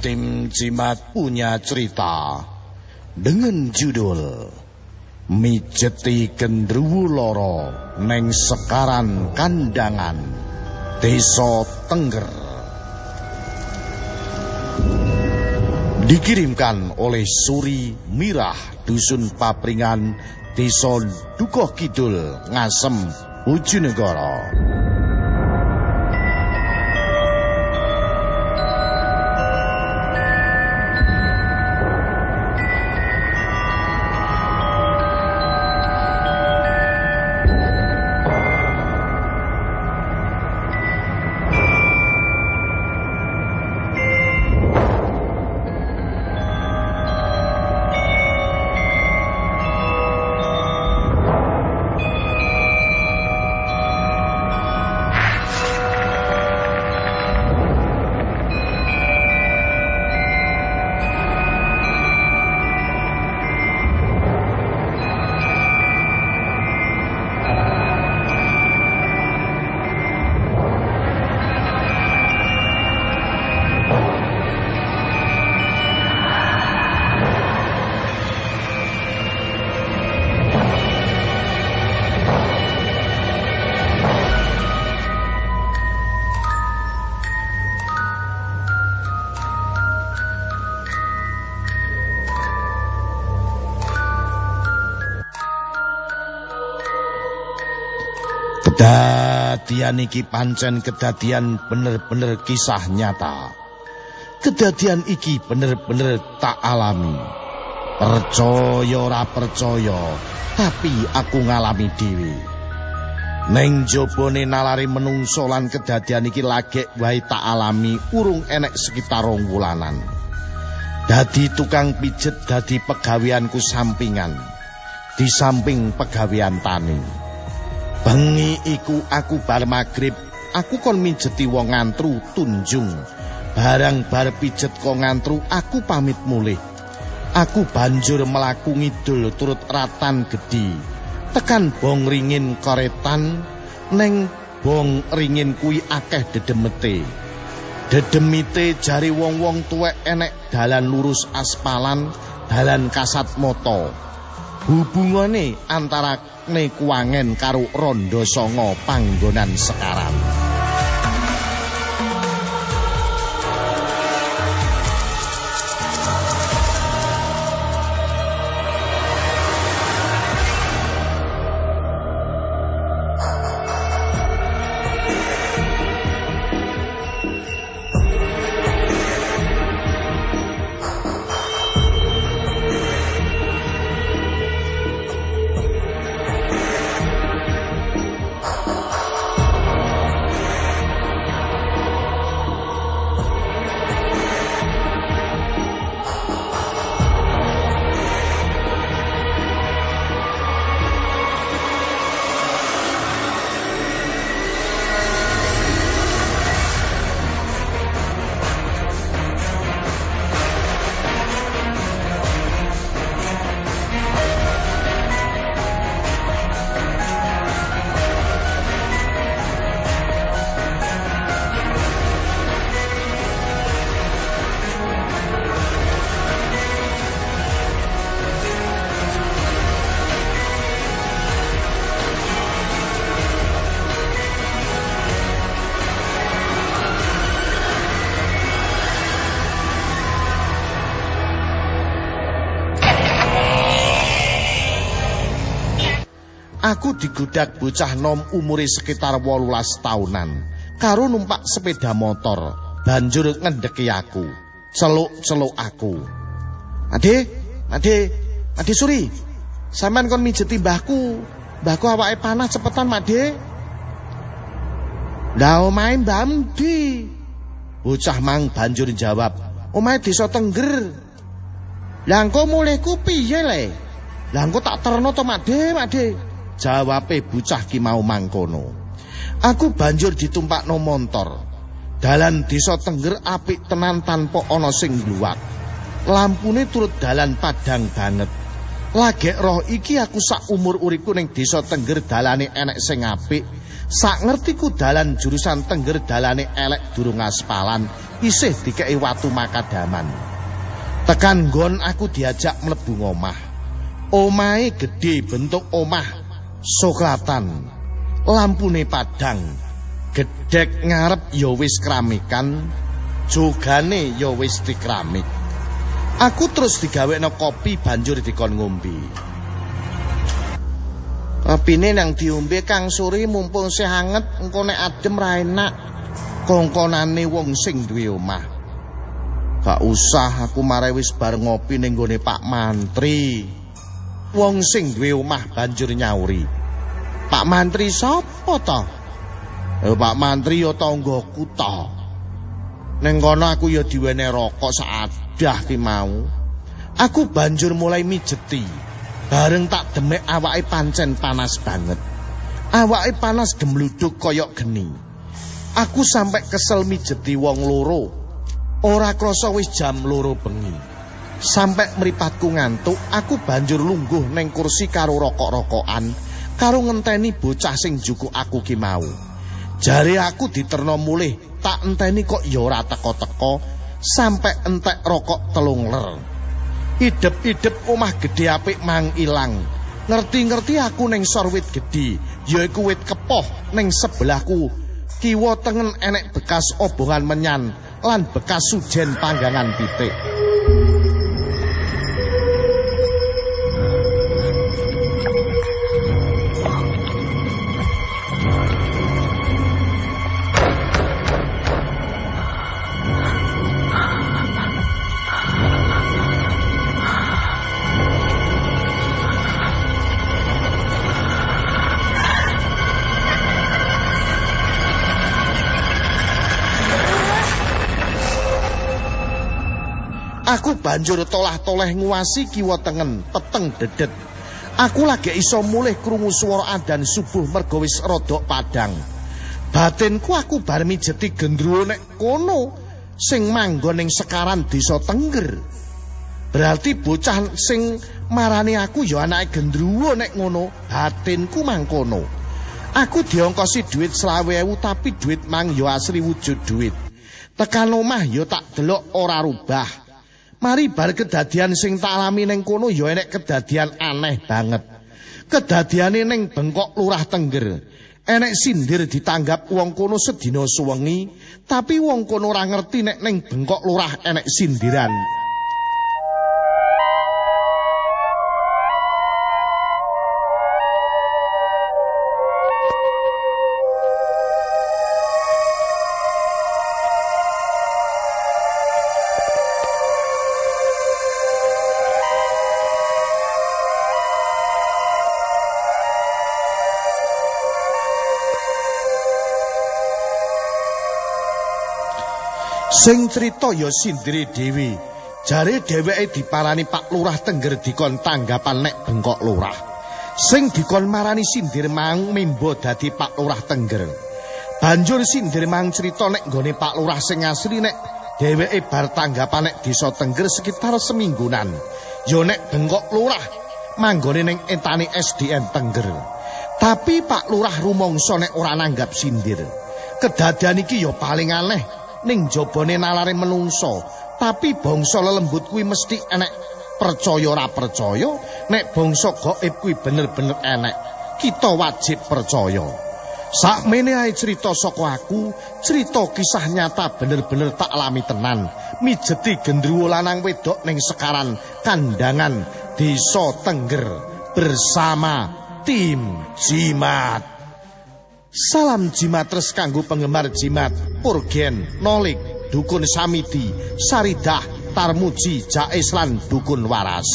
tim Cimat punya cerita. Dengan judul Mijeti Gendruwu Loro Neng Sekaran Kandangan Desa Tengger. Dikirimkan oleh Suri Mirah Dusun Papringan Desa Dukoh Kidul Ngasem Bojonegoro Kedadian iki pancen kedadian bener-bener kisah nyata. Kedadian iki bener-bener tak alami. Percaya ora percaya, tapi aku ngalami dhewe. Neng jobone nalari menungso lan kedadian iki lagek wae tak alami urung enek sekitar rong wulanan. Dadi tukang pijet dadi pegaweanku sampingan. Di samping pegawean tani. Bengi iku aku bar magrib, aku kon mijeti wong ngantru tunjung. Barang bar pijet kok ngantru, aku pamit mulih. Aku banjur melaku ngidul turut ratan gedi. Tekan bong ringin koretan, neng bong ringin kui akeh dedemete. Dedemite jari wong-wong tuwek enek dalan lurus aspalan, dalan kasat moto. Hubungane antara ne kuangen karo rondo songo panggonan sekarang. Aku digudak bocah nom umure sekitar 18 tahunan karo numpak sepeda motor banjur ngendeki aku celuk-celuk aku. Ade Ade Ade Suri sampean kon mijeti mbahku? Mbahku awake panas cepetan Made mbam di Bocah mang banjur jawab omahe desa Tengger. Lah engko mulihku piye le Lah engko tak terno to Made Made jawabe bocah ki mau mangkono. Aku banjur ditumpakno montor. Dalan desa Tengger apik tenan tanpa ana sing ngluwat. Lampune turut dalan padang banget. Lagek roh iki aku sak umur uripku ning desa Tengger dalane enek sing apik, Sak ngertiku dalan jurusan tengger dalane elek durung aspalan, isih dikei watu makadaman. Tekan nggon aku diajak mlebu ngomah. Omahe gedhe bentuk omah soklatan. Lampune padang. Gedhek ngarep ya wis kramikan, jogane ya wis dikramik. Aku terus digawekno kopi banjur dikon ngombe. Kopine nang diombe Kang Suri mumpung sih anget engko nek adem ra enak. Kongkonane wong sing duwe omah. Gak usah aku mare wis bar ngopi ning Pak Mantri. Wong sing duwe omah banjur nyauri. Pak Mantri sapa to? Eh Pak Mantri ya tanggoku to. Ning kono aku ya diwene rokok saadah ki mau. Aku banjur mulai mijeti. Bareng tak demek awake pancen panas banget. Awake panas gemluduk koyok geni. Aku sampai kesel mijeti wong loro. Ora krasa wis jam loro bengi. Sampai meripatku ngantuk, aku banjur lungguh neng kursi karo rokok-rokokan, karo ngenteni bocah sing juku aku ki mau. Jare aku diterno mulih, tak enteni kok ya ora teko-teko, sampai entek rokok telung ler. idep-idep omah gedhe apik mang ilang. Ngerti-ngerti aku ning sorwit gedhe, yaiku wit kepoh ning sebelahku. Kiwa tengen enek bekas obongan menyan lan bekas sujen panggangan pitik. Aku banjur tolah-toleh nguasi kiwa tengen, peteng dedet. Aku lagi iso mulih krungu swara adan subuh mergo wis rodok padang. Batinku aku bar mijeti gendruwo nek kono sing manggon ning sekaran desa Tengger. Berarti bocah sing marani aku ya anake gendruwo nek ngono, batinku mangkono. Aku diongkosi duit 20.000 tapi duit mang ya asli wujud duit. Tekan omah ya tak delok ora rubah. Mari bar kedadian sing tak alami ning kono ya enek kedadian aneh banget. Kedadiane ning Bengkok Lurah Tengger. Enek sindir ditanggap wong kono sedina suwengi, tapi wong kono ora ngerti nek ning Bengkok Lurah enek sindiran. Sing crita ya sindire dhewe. Jare dheweke diparani Pak Lurah Tengger dikon tanggapan nek bengkok lurah. Sing dikon marani sindir mang mimba dadi Pak Lurah Tengger. Banjur sindir mang crita nek nggone Pak Lurah sing asli nek dheweke bar tanggapan nek desa Tengger sekitar seminggunan. Ya nek bengkok lurah manggone ning entani SDN Tengger. Tapi Pak Lurah rumangsa nek ora nanggap sindir. Kedadian iki ya paling aneh. Ning jabane nalare menungso tapi bangsa lelembut kuwi mesti enek percaya ora percaya nek bangsa gaib kuwi bener-bener enek. Kita wajib percaya. Sakmene ae cerita saka aku cerita kisah nyata bener-bener tak alami tenan. Mijeti gendruwo lanang wedok ning sekaran kandangan desa Tengger bersama tim Jimat Salam jimatres kanggo penggemar jimat, Purgen, Nolik, Dukun Samiti, Saridah, Tarmuji, Jais lan Dukun Waras.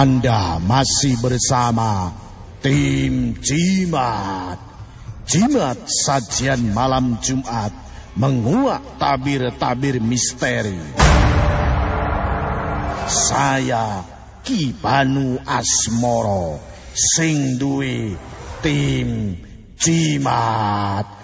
Anda masih bersama tim Jimat. Jimat sajian malam Jumat menguak tabir-tabir misteri. Saya Ki Banu Asmoro sing duwe tim Jimat.